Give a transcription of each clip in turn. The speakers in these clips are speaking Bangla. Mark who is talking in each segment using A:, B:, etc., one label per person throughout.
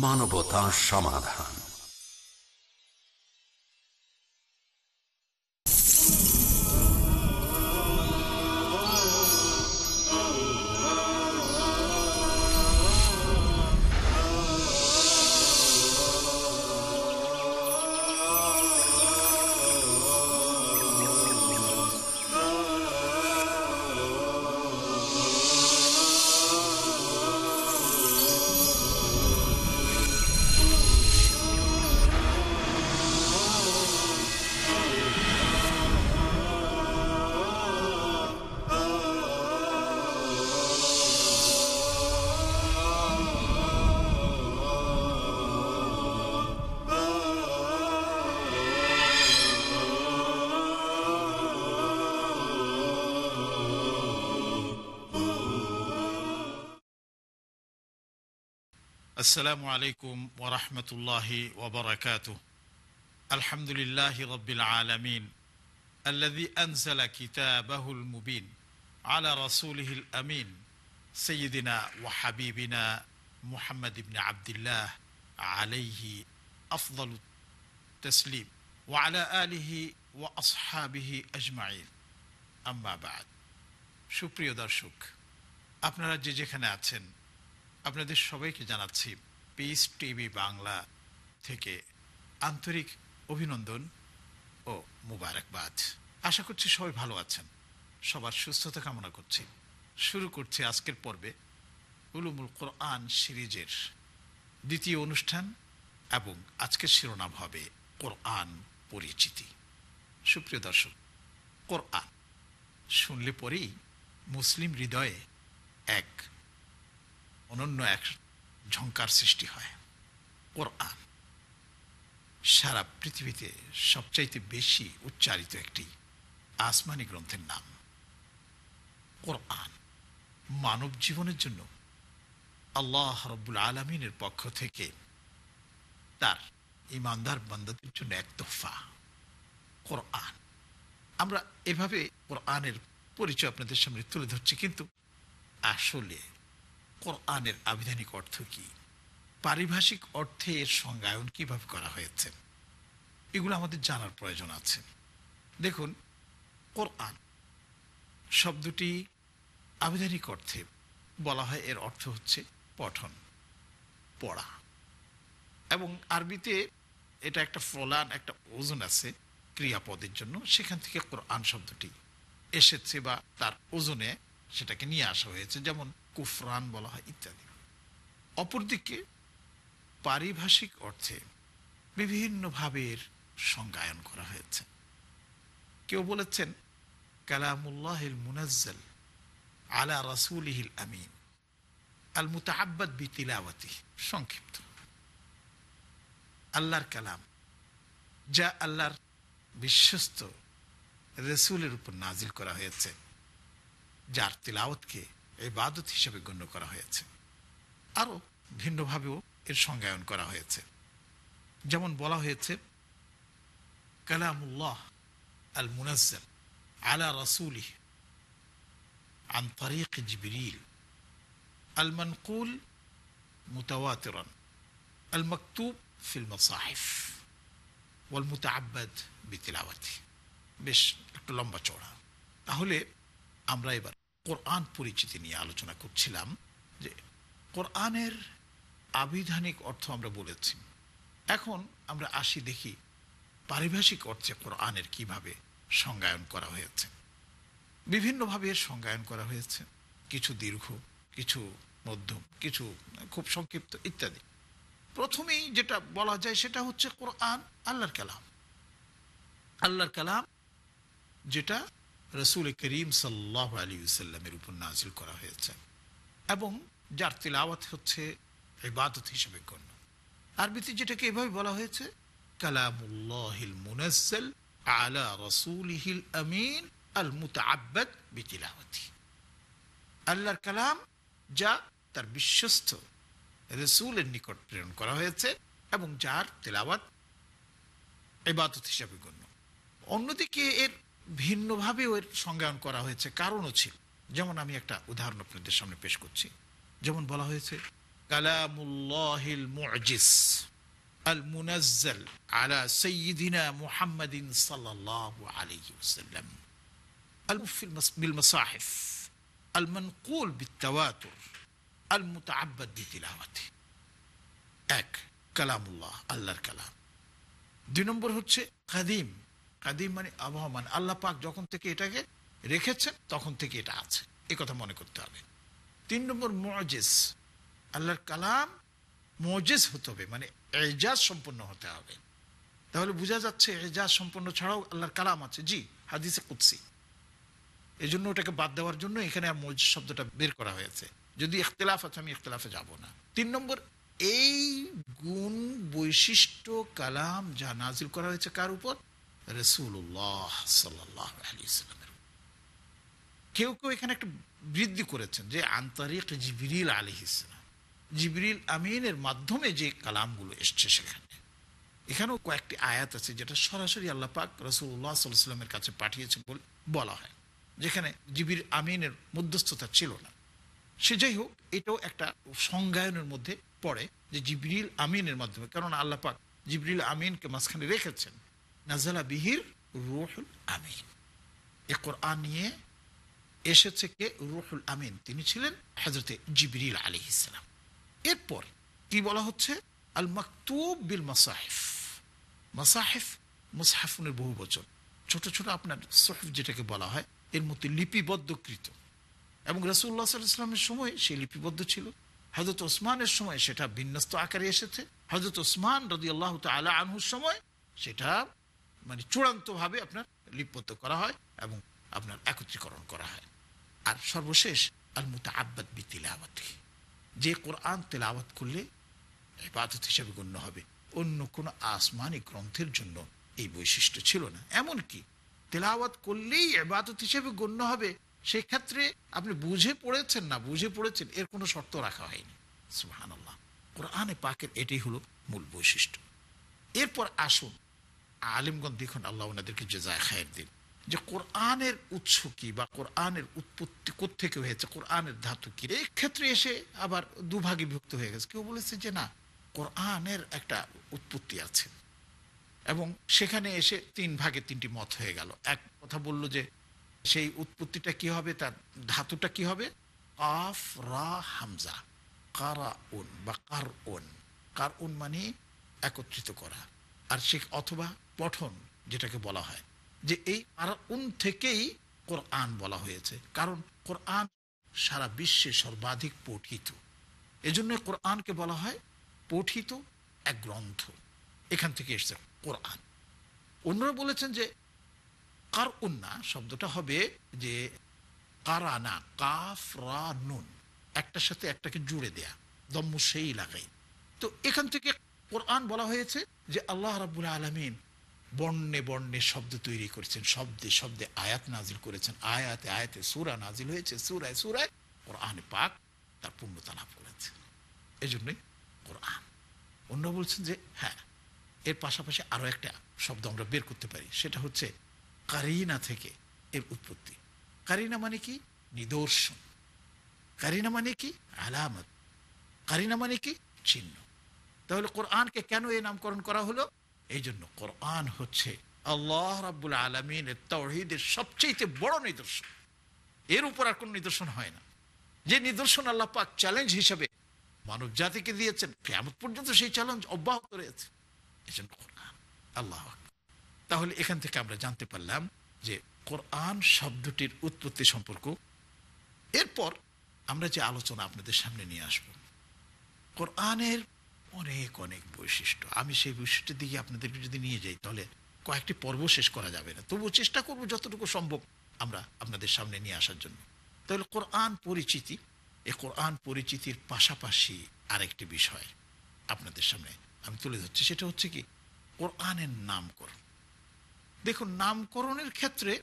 A: মানবতা সমাধান।
B: السلام عليكم ورحمة الله وبركاته الحمد لله رب العالمين الذي أنزل كتابه المبين على رسوله الأمين سيدنا وحبيبنا محمد بن عبد الله عليه أفضل التسليم وعلى آله وأصحابه أجمعين أما بعد সুপ্রিয় দর্শক আপনারা যে যেখানে আছেন আপনাদের সবাইকে জানাচ্ছি পিস টিভি বাংলা থেকে আন্তরিক অভিনন্দন ও মুবারকবাদ। আশা করছি সবাই ভালো আছেন। সবার সুস্থতা কামনা করছি। শুরু করছি আজকের পর্বে উলুমুল কোরআন সিরিজের দ্বিতীয় অনুষ্ঠান এবং আজকের শিরোনাম হবে কোরআন পরিচিতি। সুপ্রিয় দর্শক, কোরআন। শুনলে পরেই মুসলিম হৃদয়ে এক অনন্য এক ঝঙ্কার সৃষ্টি হয়। কোরআন সারা পৃথিবীতে সবচাইতে বেশি উচ্চারিত একটি আসমানি গ্রন্থের নাম। কোরআন মানব জীবনের জন্য আল্লাহ রব্বুল আলমিনের পক্ষ থেকে তার ইমানদার বান্দাদের জন্য এক তোফা কোরআন আমরা এভাবে কোরআনের পরিচয় আপনাদের সামনে তুলে ধরছি, কিন্তু আসলে কোরআনের আবিধানিক অর্থ কি? পারিভাষিক অর্থে এর সংজ্ঞায়ন কীভাবে করা হয়েছে? এগুলো আমাদের জানার প্রয়োজন আছে। দেখুন, কোরআন শব্দটি আবিধানিক অর্থে বলা হয়, এর অর্থ হচ্ছে পঠন, পড়া। এবং আরবিতে এটা একটা ফলান, একটা ওজন আছে ক্রিয়াপদের জন্য। সেখান থেকে কোরআন শব্দটি এসেছে বা তার ওজনে সেটাকে নিয়ে আসা হয়েছে, যেমন কুফরান বলা হয় ইত্যাদি। অপরদিকে পারিভাষিক অর্থে বিভিন্নভাবে এর সংজ্ঞায়ন করা হয়েছে। কেউ বলেছেন, কালামুল্লাহিল মুনাজ্জাল আলা রাসুলিহিল আমিন, আল মুতাহাব্বাদ বি তিলাওয়াতি সংক্ষিপ্ত। আল্লাহর কালাম, যা আল্লাহর বিশ্বস্ত রসুলের উপর নাজিল করা হয়েছে। যার তিলাওয়াতকে বাদত হিসেবে গণ্য করা হয়েছে আরও ভিন্নভাবেও এর সংজ্ঞায়ন করা হয়েছে যেমন বলা হয়েছে কালামুল্লাহ আল মুনাজ্জাল আলা রসুলি عن طريق جبريل المنقول متواترا المكتوب في المصاحف والمتعبد بتلاوته বেশ একটু লম্বা চড়া তাহলে আমরা এবার কোরআন পরিচিতি নিয়ে আলোচনা করছিলাম যে কোরআনের আবিধানিক অর্থ আমরা বলেছি। এখন আমরা আসি দেখি পারিভাষিক অর্থে কোরআনের কীভাবে সংজ্ঞায়ন করা হয়েছে। বিভিন্নভাবে সংজ্ঞায়ন করা হয়েছে। কিছু দীর্ঘ, কিছু মধ্যম, কিছু খুব সংক্ষিপ্ত ইত্যাদি। প্রথমেই যেটা বলা যায় সেটা হচ্ছে কোরআন, আল্লাহর কালাম। আল্লাহর কালাম যেটা রসুল করিম সাল্লাহ আলী সাল্লামের উপর নাজিল করা হয়েছে এবং যার তিলাওয়াত হচ্ছে ইবাদত হিসেবে গণ্য। আরবিতে যেটাকে এভাবে বলা হয়েছে, কালামুল্লাহিল মুনাজ্জাল আলা রসুলিহিল আমিন আল মুতাআব্বাদ বিতিলাওয়াতি। আল্লাহর কালাম যা তার বিশ্বস্ত রসুলের নিকট প্রেরণ করা হয়েছে এবং যার তেলাওয়াত এবাদত হিসাবে গণ্য। অন্যদিকে এর ভিন্নভাবে ওর সংজ্ঞায়ন করা হয়েছে, কারণও ছিল। যেমন আমি একটা উদাহরণ আপনাদের সামনে পেশ করছি। যেমন বলা হয়েছে আলা আল আল এক, কালামুল্লাহ, আল্লাহর কালাম। দুই নম্বর হচ্ছে, কাদিম কাদিম মানে আবহমান। আল্লাহ পাক যখন থেকে এটাকে রেখেছেন, তখন থেকে এটা আছে। এ কথা মনে করতে হবে। তিন নম্বর মজেস আল্লাহর কালাম মজেস হতে হবে মানে এজাজ সম্পন্ন হতে হবে। তাহলে বোঝা যাচ্ছে এজাজ সম্পন্ন ছাড়াও আল্লাহর কালাম আছে। জি, হাদিসে কুৎসি এই জন্য ওটাকে বাদ দেওয়ার জন্য এখানে আর মসজিদ শব্দটা বের করা হয়েছে। যদি ইখতলাফ আছে, আমি ইখতলাফে যাব না। তিন নম্বর, এই গুণ বৈশিষ্ট্য কালাম যা নাজিল করা হয়েছে কার উপর? রসুল্লাহ সাল্লাহ আলী ইসলামের কেউ কেউ এখানে একটা বৃদ্ধি করেছেন যে আন্তরিক জিবরিল আলী ইসলাম জিবরিল আমিনের মাধ্যমে যে কালামগুলো এসছে সেখানে। এখানেও কয়েকটি আয়াত আছে যেটা সরাসরি আল্লাহ পাক রসুল্লাহ সাল্লামের কাছে পাঠিয়েছেন বলে বলা হয়। যেখানে জিবির আমিনের মধ্যস্থতা ছিল না। সে যাই হোক, এটাও একটা সংজ্ঞায়নের মধ্যে পড়ে যে জিবরিল আমিনের মাধ্যমে। কারণ আল্লাহ পাক জিবরিল আমিনকে মাঝখানে রেখেছেন। নাজালা বিহির রুহুল আমিন। এ কোরআন নিয়ে এসেছে কে? রুহুল আমিন। তিনি ছিলেন হজরতে জিবরিল আলী ইসলাম এরপর কি বলা হচ্ছে? আল মাকতুব বিল মাসাহিফ। মাসাহিফ মুসাহাফুনের বহু বচন। ছোট ছোট আপনার সহিফ যেটাকে বলা হয়, এর মধ্যে লিপিবদ্ধকৃত। এবং রাসুল্লাহ সাল্লামের সময় সে লিপিবদ্ধ ছিল। হজরত ওসমানের সময় সেটা বিন্যস্ত আকারে এসেছে। হজরত ওসমান রদি আল্লাহ তালা আনহুর সময় সেটা মানে চূড়ান্তভাবে আপনার লিপিবদ্ধ করা হয় এবং আপনার একত্রীকরণ করা হয়। আর সর্বশেষ আল মুতা আব্বাদ যে কোরআন তেলাওয়াত করলে ইবাদত হিসাবে গণ্য হবে। অন্য কোনো আসমানি গ্রন্থের জন্য এই বৈশিষ্ট্য ছিল না। এমনকি তেলাওয়াত করলেই এবাদত হিসেবে গণ্য হবে, সেক্ষেত্রে আপনি বুঝে পড়েছেন না, বুঝে পড়েছেন, এর কোনো শর্ত রাখা হয়নি। সুহান আল্লাহ কোরআনে পাকের এটাই হলো মূল বৈশিষ্ট্য। এরপর আসুন আলিমগঞ্জ দেখুন, আল্লাহ ওনাদেরকে যে যায় খায়ের দিন। যে কোরআনের উৎস কি বা কোরআনের উৎপত্তি কোথেকে হয়েছে, কোরআনের ধাতু কি? এই ক্ষেত্রে এসে আবার দুভাগে বিভক্ত হয়ে গেছে। কেউ বলেছে যে না, কোরআনের একটা উৎপত্তি আছে। এবং সেখানে এসে তিন ভাগে তিনটি মত হয়ে গেল। এক কথা বলল যে, সেই উৎপত্তিটা কি হবে, তার ধাতুটা কি হবে? আফ রা, হামজা কারা উন বা কার উন কার উন মানে একত্রিত করা। আর সে অথবা পঠন যেটাকে বলা হয়, যে এই আর উন থেকেই কোরআন বলা হয়েছে। কারণ কোরআন সারা বিশ্বে সর্বাধিক পঠিত। এজন্য কোরআনকে বলা হয় পঠিত এক গ্রন্থ। এখান থেকে এসছে কোরআন। অন্যরা বলেছেন যে কার উন্না শব্দটা হবে যে কারানা কাফ নুন একটার সাথে একটাকে জুড়ে দেয়া, দম্মু সেই লাগাই। তো এখান থেকে কোরআন বলা হয়েছে যে আল্লাহ রাবুল আলমিন বর্ণে বর্ণে শব্দ তৈরি করেছেন, শব্দে শব্দে আয়াত নাজিল করেছেন, আয়াতে আয়াতে সুরা নাজিল হয়েছে, সুরায় সুরায় কোরআন পাক তার পূর্ণতা লাভ করেছে। এই জন্যই কোরআন। অন্য বলছেন যে হ্যাঁ এর পাশাপাশি আরও একটা শব্দ আমরা বের করতে পারি, সেটা হচ্ছে কারিনা থেকে এর উৎপত্তি। কারিনা মানে কি? নিদর্শন। কারিনা মানে কি? আলামত। কারিনা মানে কি? চিহ্ন। তাহলে কোরআনকে কেন এই নামকরণ করা হলো? এই জন্য কোরআন হচ্ছে আল্লাহ রাবুল আলমিনের তহিদের সবচেয়ে বড় নিদর্শন। এর উপর আর কোন নিদর্শন হয় না। যে নিদর্শন আল্লাহ পাক চ্যালেঞ্জ হিসেবে মানব জাতিকে দিয়েছেন কেমন পর্যন্ত সেই চ্যালেঞ্জ অব্যাহত রয়েছে। এজন্য কোরআন, আল্লাহ তাহলে এখান থেকে আমরা জানতে পারলাম যে কোরআন শব্দটির উৎপত্তি সম্পর্ক। এরপর আমরা যে আলোচনা আপনাদের সামনে নিয়ে আসব। কোরআনের অনেক অনেক বৈশিষ্ট্য। আমি সেই বৈশিষ্ট্যের দিকে আপনাদেরকে যদি নিয়ে যাই, তাহলে কয়েকটি পর্ব শেষ করা যাবে না। তবুও চেষ্টা করব যতটুকু সম্ভব আমরা আপনাদের সামনে নিয়ে আসার জন্য। তাহলে কোরআন পরিচিতি এ কোরআন পরিচিতির পাশাপাশি আরেকটি বিষয় আপনাদের সামনে আমি তুলে ধরছি। সেটা হচ্ছে কি, কোরআনের নামকরণ। দেখুন, নামকরণের ক্ষেত্রে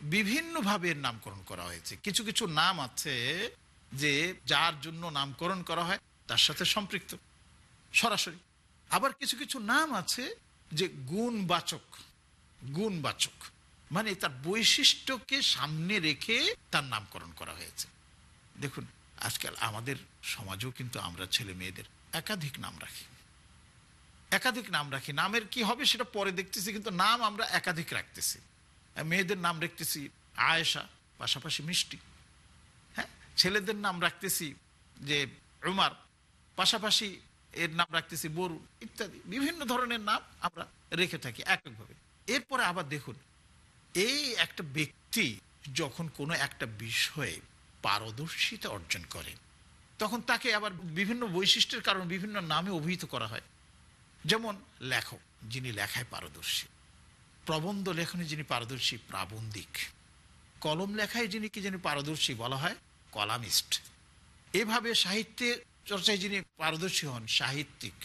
B: বিভিন্নভাবে নামকরণ করা হয়েছে। কিছু কিছু নাম আছে যে যার জন্য নামকরণ করা হয়, তার সাথে সম্পৃক্ত। সরাসরি। আবার কিছু কিছু নাম আছে যে গুণবাচক। গুণবাচক মানে তার বৈশিষ্ট্যকে সামনে রেখে তার নামকরণ করা হয়েছে। দেখুন, আজকাল আমাদের সমাজেও কিন্তু আমরা ছেলে মেয়েদের একাধিক নাম রাখি। একাধিক নাম রাখি। নামের কি হবে সেটা পরে দেখতেছি, কিন্তু নাম আমরা একাধিক রাখতেছি। মেয়েদের নাম রাখতেছি আয়েশা, পাশাপাশি মিষ্টি। হ্যাঁ? ছেলেদের নাম রাখতেছি যে রুমার পাশাপাশি এর নাম রাখতেছি বরু, ইত্যাদি। বিভিন্ন ধরনের নাম আমরা রেখে থাকি এককভাবে। এরপরে আবার দেখুন, এই একটা ব্যক্তি যখন কোনো একটা বিষয়ে পারদর্শিতা অর্জন করে, তখন তাকে আবার বিভিন্ন বৈশিষ্ট্যের কারণে বিভিন্ন নামে অভিহিত করা হয়। যেমন লেখক, যিনি লেখায় পারদর্শী। প্রবন্ধ লেখনে যিনি পারদর্শী, প্রাবন্ধিক। কলম লেখায় যিনি কি যিনি পারদর্শী বলা হয়, কলামিস্ট। এভাবে সাহিত্যে চর্চায় যিনি পারদর্শী হন, সাহিত্যিক,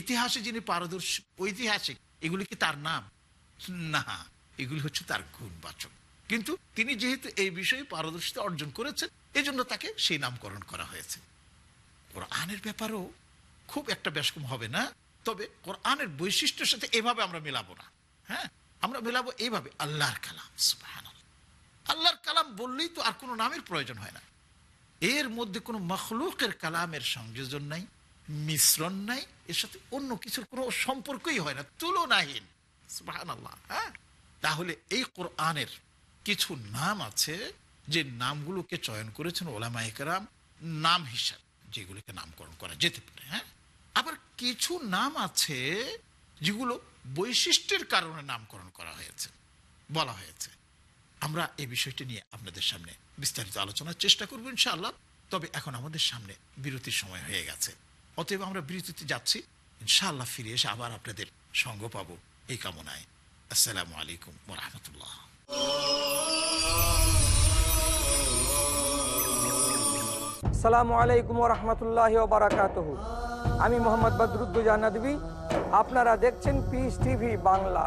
B: ইতিহাসে যিনি পারদর্শী, ঐতিহাসিক, এগুলি কি তার নাম? না, এগুলি হচ্ছে তার গুণবাচক কিন্তু তিনি যেহেতু এই বিষয়ে পারদর্শিতা অর্জন করেছেন এই জন্য তাকে সেই নামকরণ করা হয়েছে। কোরআনের ব্যাপারেও খুব একটা ব্যাসকম হবে না, তবে কোরআনের বৈশিষ্ট্যের সাথে এভাবে আমরা মেলাবো না। হ্যাঁ আমরা মেলাবো এইভাবে আল্লাহর কালাম। আল্লাহর কালাম বললেই তো আর কোনো নামের প্রয়োজন হয় না। এর মধ্যে কোনো মখলুকের কালামের সংযোজন নাই, মিশ্রণ নাই, এর সাথে অন্য কিছুর কোনো সম্পর্কই হয় না, তুলনাহীন। সুবহানাল্লাহ হ্যাঁ? তাহলে এই কোরআনের কিছু নাম আছে যে নামগুলোকে চয়ন করেছেন ওলামা একরাম নাম হিসাবে, যেগুলোকে নামকরণ করা যেতে পারে হ্যাঁ? আবার কিছু নাম আছে যেগুলো বৈশিষ্ট্যের কারণে নামকরণ করা হয়েছে, বলা হয়েছে। আমরা এই বিষয়টি নিয়ে আপনাদের সামনে বিস্তারিত আলোচনার চেষ্টা করব ইনশাআল্লাহ। তবে এখন আমাদের সামনে বিরতির সময় হয়ে গেছে। অতএব আমরা বিরতিতে যাচ্ছি। ইনশাআল্লাহ ফিরে এসে আবার আপনাদের সঙ্গ পাবো এই কামনায়। আসসালামু আলাইকুম রহমতুল্লাহ।
C: সালামু আলাইকুম রহমতুল্লাহ বারাকাত আমি মোহাম্মদ বদরুদ্দুজা নদী আপনারা দেখছেন পিস টিভি বাংলা।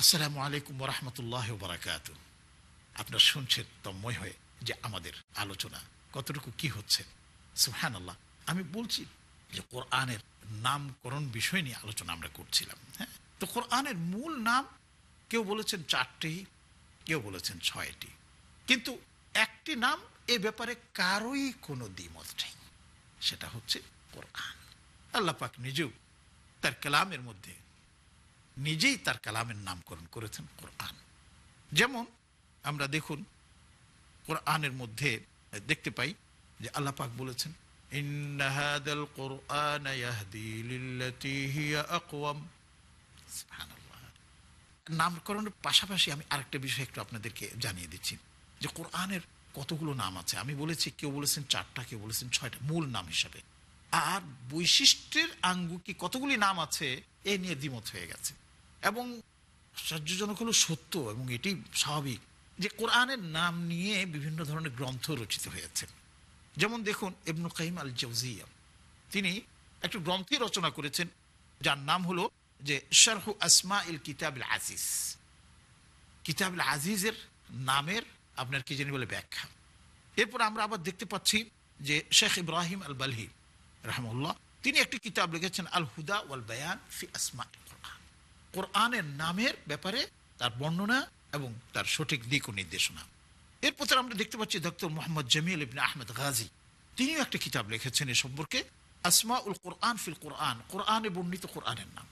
B: আসসালামু আলাইকুম রহমতুল্লাহ বারাকাত আপনার শুনছেন তন্ময় হয়ে যে আমাদের আলোচনা, কতটুকু কি হচ্ছে? সুহান আল্লাহ আমি বলছি যে কোরআনের নামকরণ বিষয় নিয়ে আলোচনা আমরা করছিলাম হ্যাঁ? তো কোরআনের মূল নাম, কেউ বলেছেন চারটি, কেউ বলেছেন ছয়টি। কিন্তু একটি নাম এ ব্যাপারে কারোই কোনো দ্বিমত নেই, সেটা হচ্ছে কোরআন। আল্লাহ পাক নিজেও তার কালামের মধ্যে নিজেই তার কালামের নামকরণ করেছেন কোরআন। যেমন আমরা দেখুন, কোরআনের মধ্যে দেখতে পাই যে আল্লাহ পাক বলেছেন, "ইন্না হাদাল কোরআন নামকরণের পাশাপাশি আমি আরেকটা বিষয় একটু আপনাদেরকে জানিয়ে দিচ্ছি, যে কোরআনের কতগুলো নাম আছে? আমি বলেছি, কেউ বলেছেন চারটা, কেউ বলেছেন ছয়টা, মূল নাম হিসাবে। আর বৈশিষ্ট্যের আঙ্গু কি কতগুলি নাম আছে? এ নিয়ে দ্বিমত হয়ে গেছে। এবং আশ্চর্যজনক হলো সত্য এবং এটি স্বাভাবিক যে কোরআনের নাম নিয়ে বিভিন্ন ধরনের গ্রন্থ রচিত হয়েছে। যেমন দেখুন, ইবনু কাইম আল জৌজিয়া তিনি একটি গ্রন্থই রচনা করেছেন, যার নাম হলো যে শারহু আসমা ইল কিতাব আজিজ। কিতাব আজিজের নামের আপনার কি জানি বলে ব্যাখ্যা। এরপর আমরা আবার দেখতে পাচ্ছি যে শেখ ইব্রাহিম আল বালহি রহমুল্লাহ তিনি একটি কিতাব লিখেছেন আল হুদা ওয়াল বায়ান ফি আসমা কোরআনের নামের ব্যাপারে তার বর্ণনা এবং তার সঠিক দিক ও নির্দেশনা। এরপর আমরা দেখতে পাচ্ছি ডক্টর মোহাম্মদ জামিল ইবনে আহমেদ গাজী। তিনিও একটা কিতাব লিখেছেন এ সম্পর্কে আসমা উল কোরআন ফিল কোরআন, কোরআনে বর্ণিত কোরআনের নাম।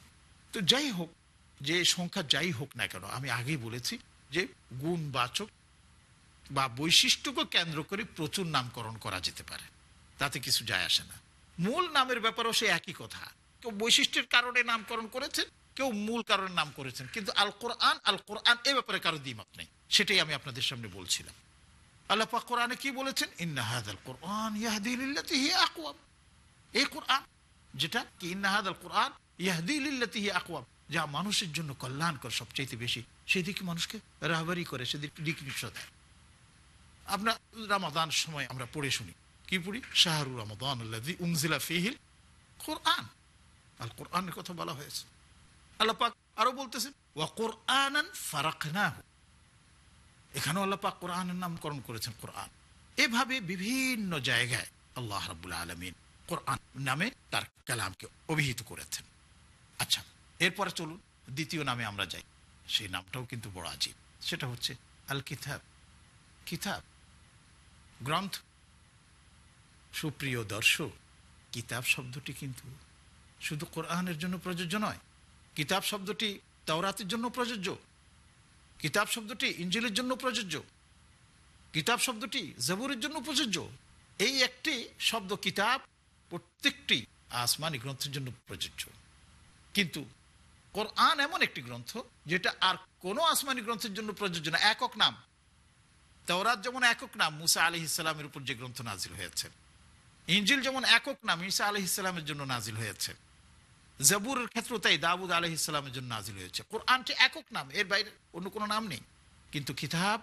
B: তো যাই হোক, যে সংখ্যা যাই হোক না কেন, আমি আগেই বলেছি যে গুণবাচক বা বৈশিষ্ট্যকে কেন্দ্র করে প্রচুর নামকরণ করা যেতে পারে। তাতে কিছু যায় আসে না। মূল নামের ব্যাপারেও সে একই কথা। কেউ বৈশিষ্ট্যের কারণে নামকরণ করেছেন কেউ মূল কারণে নাম করেছেন, কিন্তু আল কোরআন আল কোরআন এ ব্যাপারে কারও দ্বিমত নেই। সেটাই আমি আপনাদের সামনে বলছিলাম। আল্লাহ পাক কোরআনে কি বলেছেন? ইন্নাহাদ আল কোরআন ইয়াহদি লিল্লাতি হিয়া আকওয়াম। এই কোরআন যেটা কি? ইন্নাহাদ আল কোরআন ইয়াহদি লিল্লাতি হিয়া আকওয়াম। যা মানুষের জন্য কল্যাণকর বেশি। সেদিকে মানুষকে রাহবারি করে, সেদিকে দিক দেয় আমরা রামাদান সময় আমরা পড়ে শুনি। কি পড়ি? শাহরু রমাদান আল্লাযী উনজিলা ফীহিল কোরআন। আল কোরআনের কথা বলা হয়েছে। আল্লাহ পাক আরও বলতেছেন ওয়া কোরআনান ফারাকনাহু। এখানেও আল্লাহ পাক কোরআনের নামকরণ করেছেন কোরআন। এভাবে বিভিন্ন জায়গায় আল্লাহ রাব্বুল আলামিন কোরআন নামে তার কালামকে অভিহিত করেছেন। আচ্ছা এরপরে চলুন, দ্বিতীয় নামে আমরা যাই। সেই নামটাও কিন্তু বড় আজীব। সেটা হচ্ছে আল কিতাব কিতাব, গ্রন্থ। সুপ্রিয় দর্শক, কিতাব শব্দটি কিন্তু শুধু কোরআনের জন্য প্রযোজ্য নয় কিতাব শব্দটি তাওরাতের জন্য প্রযোজ্য। কিতাব শব্দটি ইঞ্জিলের জন্য প্রযোজ্য। কিতাব শব্দটি জবুরের জন্য প্রযোজ্য। এই একটি শব্দ কিতাব প্রত্যেকটি আসমানি গ্রন্থের জন্য প্রযোজ্য। কিন্তু কোরআন এমন একটি গ্রন্থ যেটা আর কোনো আসমানি গ্রন্থের জন্য প্রযোজ্য না, একক নাম। তাওরাত যেমন একক নাম মুসা আলি ইসলামের উপর যে গ্রন্থ নাজিল হয়েছে, ইঞ্জিল যেমন একক নাম ঈসা আলহ ইসলামের জন্য নাজিল হয়েছে জাবুরের ক্ষেত্র তাই দাবুদ আলহ ইসলামের জন্য নাজিল হয়েছে। কোরআনটি একক নাম, এর বাইরে অন্য কোনো নাম নেই। কিন্তু কিতাব,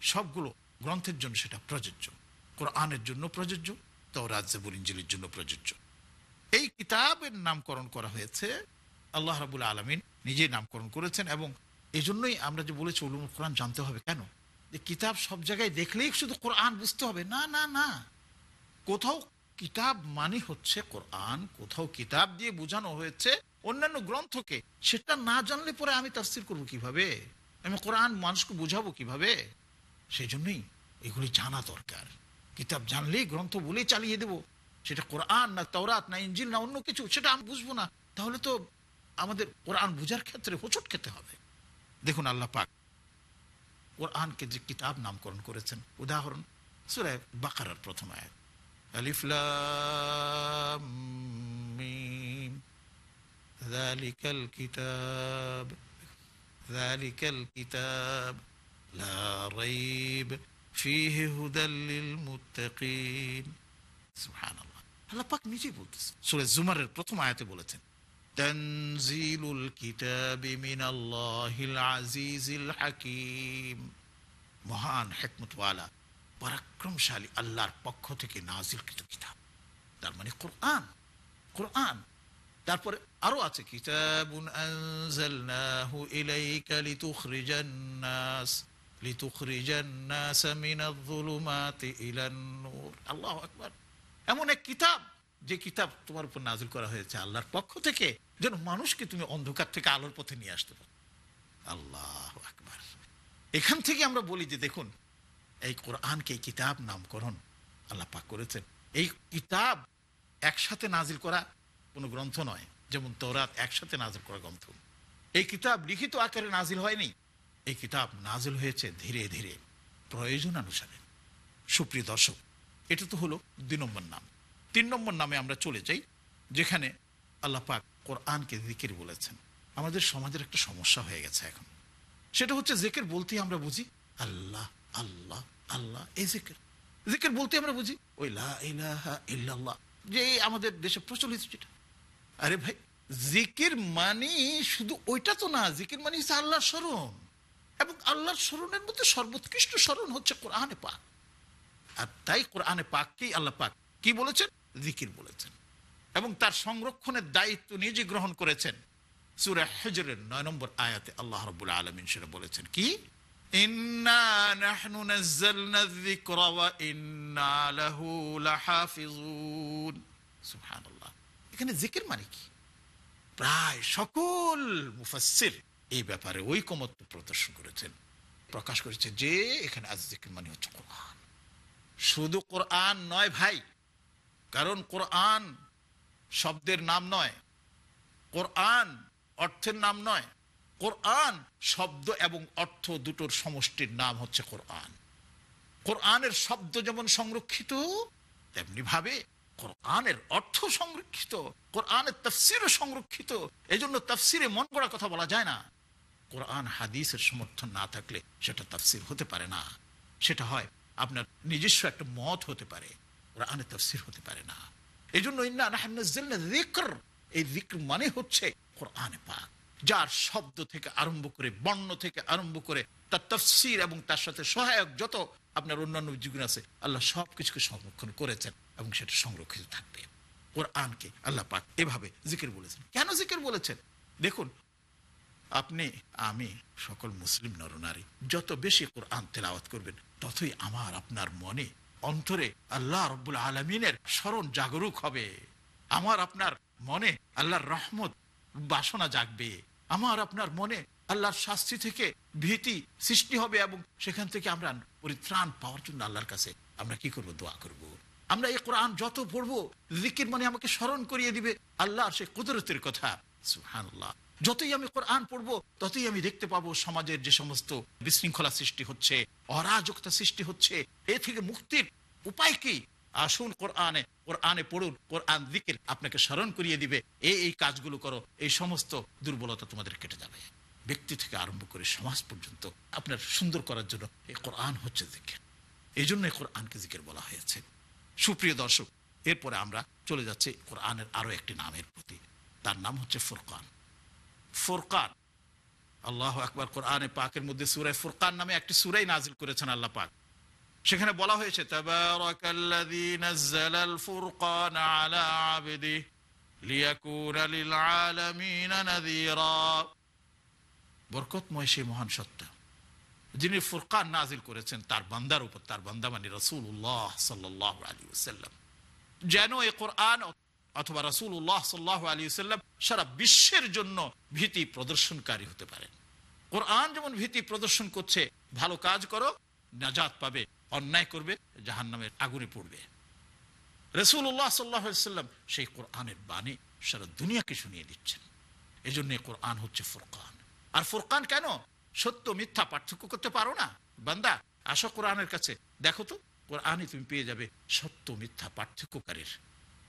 B: সবগুলো গ্রন্থের জন্য সেটা প্রযোজ্য। কোরআনের জন্য প্রযোজ্য, তাওরাত, জাবুর ইঞ্জিলের জন্য প্রযোজ্য। এই কিতাবের নামকরণ করা হয়েছে, আল্লাহ রাবুল আলমিন নিজেই নামকরণ করেছেন এবং এই জন্যই আমরা যে বলেছি উলুম কোরআন জানতে হবে কেন? যে কিতাব সব জায়গায় দেখলেই শুধু কোরআন বুঝতে হবে। না না না। কোথাও কিতাব মানে হচ্ছে কোরআন, কোথাও কিতাব দিয়ে বোঝানো হয়েছে, অন্যান্য গ্রন্থকে। সেটা না জানলে পরে আমি তাফসির করব কীভাবে? আমি কোরআন মানুষকে বোঝাবো কীভাবে? সেই জন্যই এগুলি জানা দরকার। কিতাব জানলেই গ্রন্থ বলেই চালিয়ে দেব। সেটা কোরআন না তওরাত না ইঞ্জিল না অন্য কিছু, সেটা আমি বুঝব না। তাহলে তো আমাদের কোরআন বোঝার ক্ষেত্রে হোঁচট খেতে হবে। দেখুন আল্লাহ পাক কোরআনকে যে কিতাব নামকরণ করেছেন, উদাহরণ সুরায় বাকারার প্রথম আয়াত। ألف لام ميم ذلك الكتاب ذلك الكتاب لا ريب فيه هدى للمتقين سبحان الله আল্লাহ পাক নিজেই বলতেছে সূরা জুমারের প্রথম আয়াতে বলেছেন তানজিলুল কিতাবি মিনাল্লাহিল আজিজিল হাকিম মহান হিকমতওয়ালা পরাক্রমশালী আল্লাহর পক্ষ থেকে নাজিলকৃত কিতাব। তার মানে কোরআন কোরআন। তারপরে আরও আছে, কিতাবুন আনজালনাহু ইলাইকা লিতুখরিজান নাস লিতুখরিজান নাস মিনায-যুলুমাতি ইলান নূর। আল্লাহু এমন এক কিতাব, যে কিতাব তোমার উপর নাজিল করা হয়েছে আল্লাহর পক্ষ থেকে, যেন মানুষকে তুমি অন্ধকার থেকে আলোর পথে নিয়ে আসতে পারো। আল্লাহ আকবার। এখান থেকে আমরা বলি যে, দেখুন এই কোরআনকে কিতাব নামকরণ আল্লাহ পাক করেছেন। এই কিতাব একসাথে নাজিল করা কোনো গ্রন্থ নয়, যেমন তৌরাত একসাথে নাজিল করা গ্রন্থ। এই কিতাব লিখিত আকারে নাজিল হয়নি। এই কিতাব নাজিল হয়েছে ধীরে ধীরে প্রয়োজন অনুসারে সুপ্রিয় দর্শক, এটা তো হলো দুই নম্বর নাম। তিন নম্বর নামে আমরা চলে যাই, যেখানে আল্লাহ পাক কোরআনকে জিকির বলেছেন। আমাদের সমাজের একটা সমস্যা হয়ে গেছে এখন। সেটা হচ্ছে জেকের বলতেই আমরা বুঝি, আল্লাহ আল্লাহ আল্লাহ, এই জিকের। জিকের বলতে আমরা বুঝি, ওই ইল্লাল্লাহ, যে আমাদের দেশে প্রচলিত যেটা। আরে ভাই, জিকির মানে শুধু ওইটা তো না, জিকির মানে হচ্ছে আল্লাহর স্মরণ। এবং আল্লাহর স্মরণের মধ্যে সর্বোৎকৃষ্ট স্মরণ হচ্ছে কোরআনে পাক। আর তাই কোরআনে পাককেই আল্লাহ পাক কি বলেছেন? জিকির বলেছেন। এবং তার সংরক্ষণের দায়িত্ব নিজে গ্রহণ করেছেন। সুরা হজরের নয় নম্বর আয়াতে আল্লাহ রবুল্লা আলমিন সেটা বলেছেন। কি? নাজ্জালনা যিকরা ওয়া ইন্না লাহু লাহাফিজুন সুবহানাল্লাহ এখানে জিকির মানে কি? প্রায় সকল মুফাসসির এই ব্যাপারে ঐকমত্য প্রদর্শন করেছেন। প্রকাশ করেছে যে এখানে আজ জিকির মানে হচ্ছে কোরআন। শুধু কোরআন নয় ভাই, কারণ কোরআন শব্দের নাম নয়। কোরআন অর্থের নাম নয়। কোরআন শব্দ এবং অর্থ দুটোর সমষ্টির নাম হচ্ছে কোরআন। কোরআনের শব্দ যেমন সংরক্ষিত তেমনি ভাবে কোরআনের অর্থ সংরক্ষিত, কোরআনের তফসিরও সংরক্ষিত। এই জন্য তফসিরে মন করা কথা বলা যায় না। কোরআন হাদিসের সমর্থন না থাকলে সেটা তাফসির হতে পারে না। সেটা হয় আপনার নিজস্ব একটা মত হতে পারে কোরআনের তাফসির হতে পারে না। এই জন্য এই যিকর মানে হচ্ছে কোরআনে পাক। যার শব্দ থেকে আরম্ভ করে, বর্ণ থেকে আরম্ভ করে, তার তফসির এবং তার সাথে সহায়ক যত আপনার অন্যান্য জীবন আছে, আল্লাহ সব কিছুকে সংরক্ষণ করেছেন এবং সেটা সংরক্ষিত থাকবে। কোরআনকে আল্লাহ পাক এভাবে জিকির বলেছেন। কেন জিকির বলেছেন? দেখুন, আপনি, আমি সকল মুসলিম নরনারী, যত বেশি কোরআন তেলাওয়াত করবেন, ততই আমার, আপনার মনে, অন্তরে আল্লাহ রব্বুল আলমিনের স্মরণ জাগরুক হবে। আমার, আপনার মনে আল্লাহর রহমত বাসনা জাগবে। আমার, আপনার মনে আল্লাহর শাস্তি থেকে ভীতি সৃষ্টি হবে এবং সেখান থেকে আমরা পরিত্রাণ পাওয়ার জন্য আল্লাহর কাছে আমরা কি করব? দোয়া করব। আমরা এই কোরআন যত পড়ব, জিকির মানে আমাকে স্মরণ করিয়ে দিবে আল্লাহর সেই কুদরতের কথা। সুহানুল্লাহ যতই আমি কোরআন পড়ব, ততই আমি দেখতে পাবো সমাজের যে সমস্ত বিশৃঙ্খলা সৃষ্টি হচ্ছে, অরাজকতা সৃষ্টি হচ্ছে। এ থেকে মুক্তির উপায় কি? আসুন কোরআনে কোরআনে পড়ুন, কোরআন দিকের আপনাকে স্মরণ করিয়ে দিবে। এই এই কাজগুলো করো, এই সমস্ত দুর্বলতা তোমাদের কেটে যাবে। ব্যক্তি থেকে আরম্ভ করে সমাজ পর্যন্ত আপনার সুন্দর করার জন্য এই কোরআন হচ্ছে জিকের। এই জন্য কোরআনকে জিকের বলা হয়েছে। সুপ্রিয় দর্শক, এরপরে আমরা চলে যাচ্ছি কোরআনের আরও একটি নামের প্রতি। তার নাম হচ্ছে ফুরকান। ফুরকান, আল্লাহ আকবর কোরআনে পাকের মধ্যে সুরাই ফুরকান নামে একটি সুরাই নাজিল করেছেন আল্লাহ পাক। সেখানে বলা হয়েছে আলা বরকতময় সেই মহান সত্তা, যিনি ফুরকান নাজিল করেছেন, তার বান্দার উপর, তার বান্দা মানে রাসূলুল্লাহ সাল্লাল্লাহু আলাইহি ওয়াসাল্লাম। যেন এ কোরআন অথবা রাসূলুল্লাহ সাল্লাল্লাহু আলাইহি ওয়াসাল্লাম সারা বিশ্বের জন্য ভীতি প্রদর্শনকারী হতে পারেন। কোরআন যেমন ভীতি প্রদর্শন করছে, ভালো কাজ করো, নাজাত পাবে। অন্যায় করবে জাহান নামের আগুনে পড়বে। রসুল্লাহ সাল্লাম সেই কোরআনের বাণী সারা দুনিয়াকে শুনিয়ে দিচ্ছেন। এই জন্য কোরআন হচ্ছে ফুরকান। আর ফুরকান কেন? সত্য, মিথ্যা পার্থক্য করতে পারো না। বান্দা, আসো কোরআনের কাছে। দেখো তো কোরআনে তুমি পেয়ে যাবে সত্য, মিথ্যা পার্থক্যকারীর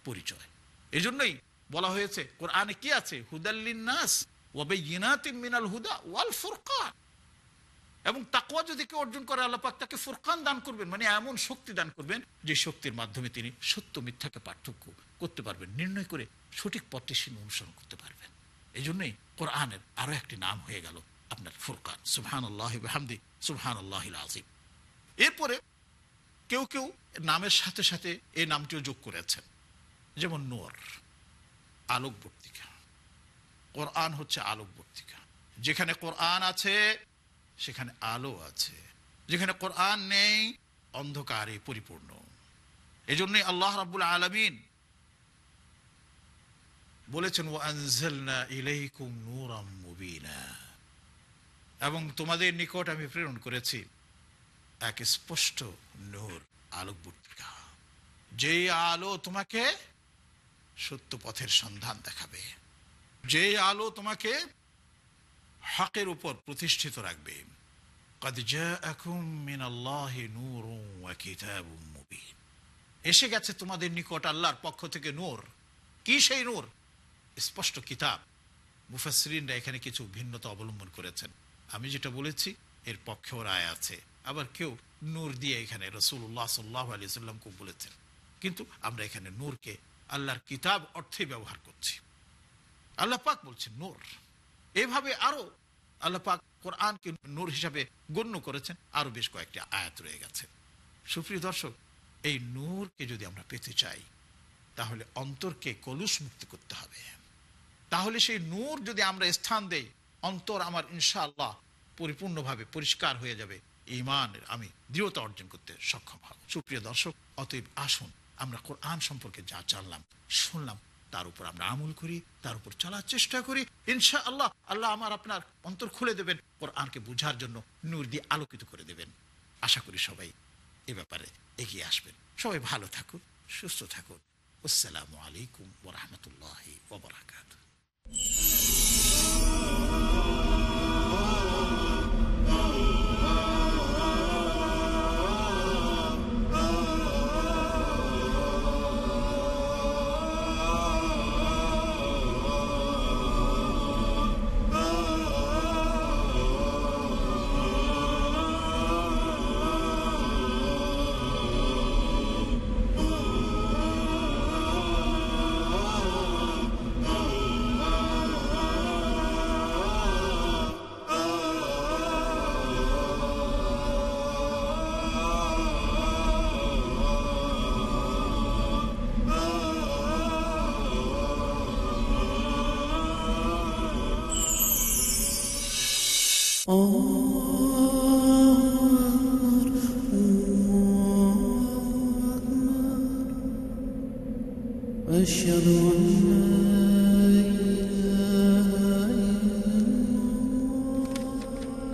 B: পরিচয়। এই জন্যই বলা হয়েছে, কোরআনে কি আছে? হুদাল্লিন নাস ওয়াবে মিনাল হুদা ওয়াল ফুরকান। এবং তাকুয়া যদি কেউ অর্জন করে আল্লাপাক তাকে ফুরকান দান করবেন মানে এমন শক্তি দান করবেন যে শক্তির মাধ্যমে তিনি সত্য মিথ্যাকে পার্থক্য করতে পারবেন, নির্ণয় করে সঠিক পথটি সে অনুসরণ করতে পারবেন। এই জন্যই কোরআনের আরও একটি নাম হয়ে গেল আপনার ফুরকান। সুবহান আল্লাহ হামদি সুবহান আল্লাহ আজিম এরপরে কেউ কেউ নামের সাথে সাথে এই নামটিও যোগ করেছেন, যেমন নোর আলোক বর্তিকা কোরআন হচ্ছে আলোক বর্তিকা যেখানে কোরআন আছে সেখানে আলো আছে, যেখানে কোরআন নেই, অন্ধকারে পরিপূর্ণ। এই জন্যই আল্লাহ রাবুল আলমিন বলেছেন ও আনজালনা ইলাইকুম নূরাম মুবিনা। এবং তোমাদের নিকট আমি প্রেরণ করেছি এক স্পষ্ট নূর আলোক বর্তিকা যে আলো তোমাকে সত্য পথের সন্ধান দেখাবে যে আলো তোমাকে হকের উপর প্রতিষ্ঠিত রাখবে। এসে গেছে তোমাদের নিকট আল্লাহর পক্ষ থেকে নূর। কি সেই নূর? স্পষ্ট কিতাব। মুফাসরিনরা এখানে কিছু ভিন্নতা অবলম্বন করেছেন। আমি যেটা বলেছি, এর পক্ষেও রায় আছে। আবার কেউ নূর দিয়ে এখানে রসুল্লাহ সাল্লাহ আলি সাল্লামকে বলেছেন। কিন্তু আমরা এখানে নূরকে আল্লাহর কিতাব অর্থে ব্যবহার করছি। আল্লাহ পাক বলছেন নূর। এভাবে আরও আল্লাহ পাক কোরআনকে নূর হিসাবে গণ্য করেছেন। আরও বেশ কয়েকটি আয়াত রয়ে গেছে। সুপ্রিয় দর্শক, এই নূরকে যদি আমরা পেতে চাই, তাহলে অন্তরকে কলুষ মুক্ত করতে হবে। তাহলে সেই নূর যদি আমরা স্থান দেই, অন্তর আমার ইনশাআল্লাহ পরিপূর্ণভাবে পরিষ্কার হয়ে যাবে। ইমানের আমি দৃঢ়তা অর্জন করতে সক্ষম হব। সুপ্রিয় দর্শক, অতএব আসুন, আমরা কোরআন সম্পর্কে যা জানলাম, শুনলাম তার উপর আমরা আমল করি, তার উপর চলার চেষ্টা করি। ইনশা আল্লাহ আল্লাহ আমার আপনার অন্তর খুলে দেবেন ওর আনকে বুঝার জন্য নূর দিয়ে আলোকিত করে দেবেন। আশা করি সবাই এ ব্যাপারে এগিয়ে আসবেন। সবাই ভালো থাকুন, সুস্থ থাকুন। আসসালামু আলাইকুম ওরহমতুল্লাহ ওবরাকাত
D: أشهد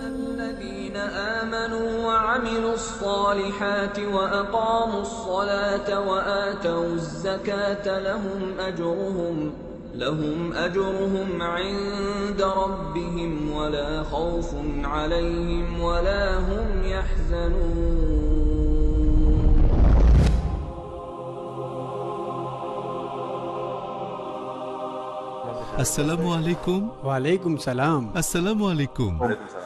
D: أن
E: الذين آمنوا وعملوا الصالحات وأقاموا الصلاة وآتوا الزكاة لهم أجرهم لهم أجرهم عند ربهم بهم وَلَا خَوْفٌ عَلَيْهِمْ وَلَا هُمْ يَحْزَنُونَ.
F: السلام عليكم.
G: وعليكم السلام.
F: السلام عليكم. وعليكم السلام.